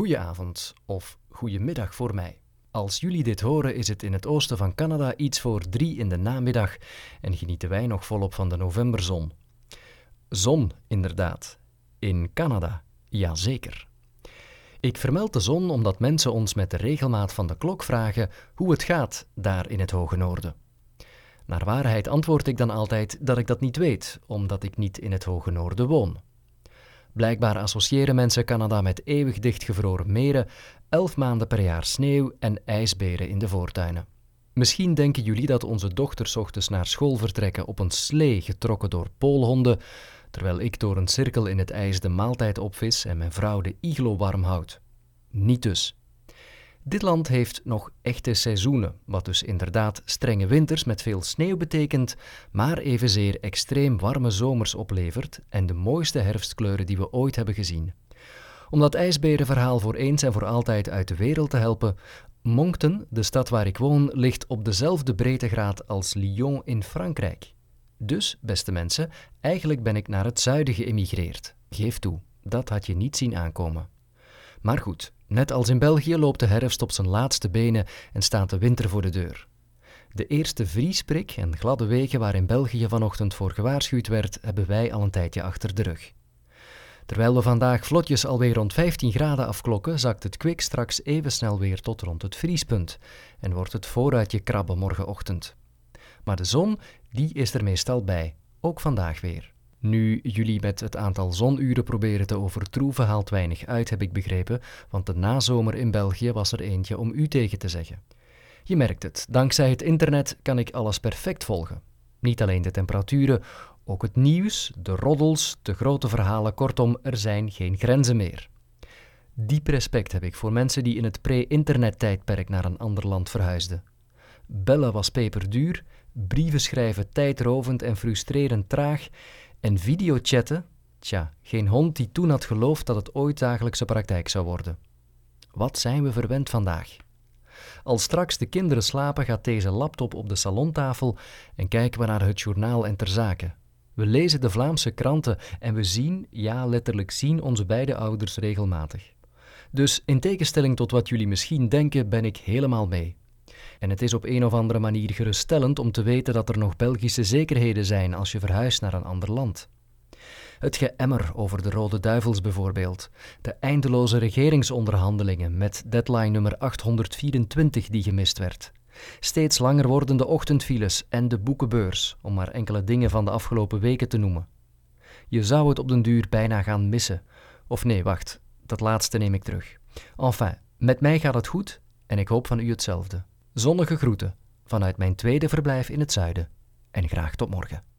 Goedenavond of goedemiddag voor mij. Als jullie dit horen, is het in het oosten van Canada iets voor drie in de namiddag en genieten wij nog volop van de novemberzon. Zon, inderdaad. In Canada, jazeker. Ik vermeld de zon omdat mensen ons met de regelmaat van de klok vragen hoe het gaat daar in het hoge noorden. Naar waarheid antwoord ik dan altijd dat ik dat niet weet, omdat ik niet in het hoge noorden woon. Blijkbaar associëren mensen Canada met eeuwig dichtgevroren meren, elf maanden per jaar sneeuw en ijsberen in de voortuinen. Misschien denken jullie dat onze dochters ochtends naar school vertrekken op een slee getrokken door poolhonden, terwijl ik door een cirkel in het ijs de maaltijd opvis en mijn vrouw de iglo warm houdt. Niet dus. Dit land heeft nog echte seizoenen, wat dus inderdaad strenge winters met veel sneeuw betekent, maar evenzeer extreem warme zomers oplevert en de mooiste herfstkleuren die we ooit hebben gezien. Om dat ijsberenverhaal voor eens en voor altijd uit de wereld te helpen, Moncton, de stad waar ik woon, ligt op dezelfde breedtegraad als Lyon in Frankrijk. Dus, beste mensen, eigenlijk ben ik naar het zuiden geëmigreerd. Geef toe, dat had je niet zien aankomen. Maar goed, net als in België loopt de herfst op zijn laatste benen en staat de winter voor de deur. De eerste vriesprik en gladde wegen waar in België vanochtend voor gewaarschuwd werd, hebben wij al een tijdje achter de rug. Terwijl we vandaag vlotjes alweer rond 15 graden afklokken, zakt het kwik straks even snel weer tot rond het vriespunt en wordt het vooruitje krabben morgenochtend. Maar de zon, die is er meestal bij, ook vandaag weer. Nu jullie met het aantal zonuren proberen te overtroeven, haalt weinig uit, heb ik begrepen, want de nazomer in België was er eentje om u tegen te zeggen. Je merkt het, dankzij het internet kan ik alles perfect volgen. Niet alleen de temperaturen, ook het nieuws, de roddels, de grote verhalen, kortom, er zijn geen grenzen meer. Diep respect heb ik voor mensen die in het pre-internet-tijdperk naar een ander land verhuisden. Bellen was peperduur, brieven schrijven tijdrovend en frustrerend traag en videochatten, tja, geen hond die toen had geloofd dat het ooit dagelijkse praktijk zou worden. Wat zijn we verwend vandaag? Als straks de kinderen slapen, gaat deze laptop op de salontafel en kijken we naar het journaal en ter zake. We lezen de Vlaamse kranten en we zien, ja letterlijk zien, onze beide ouders regelmatig. Dus in tegenstelling tot wat jullie misschien denken, ben ik helemaal mee. En het is op een of andere manier geruststellend om te weten dat er nog Belgische zekerheden zijn als je verhuist naar een ander land. Het geëmmer over de Rode Duivels bijvoorbeeld, de eindeloze regeringsonderhandelingen met deadline nummer 824 die gemist werd, steeds langer wordende ochtendfiles en de boekenbeurs, om maar enkele dingen van de afgelopen weken te noemen. Je zou het op den duur bijna gaan missen. Of nee, wacht, dat laatste neem ik terug. Enfin, met mij gaat het goed en ik hoop van u hetzelfde. Zonnige groeten vanuit mijn tweede verblijf in het zuiden en graag tot morgen.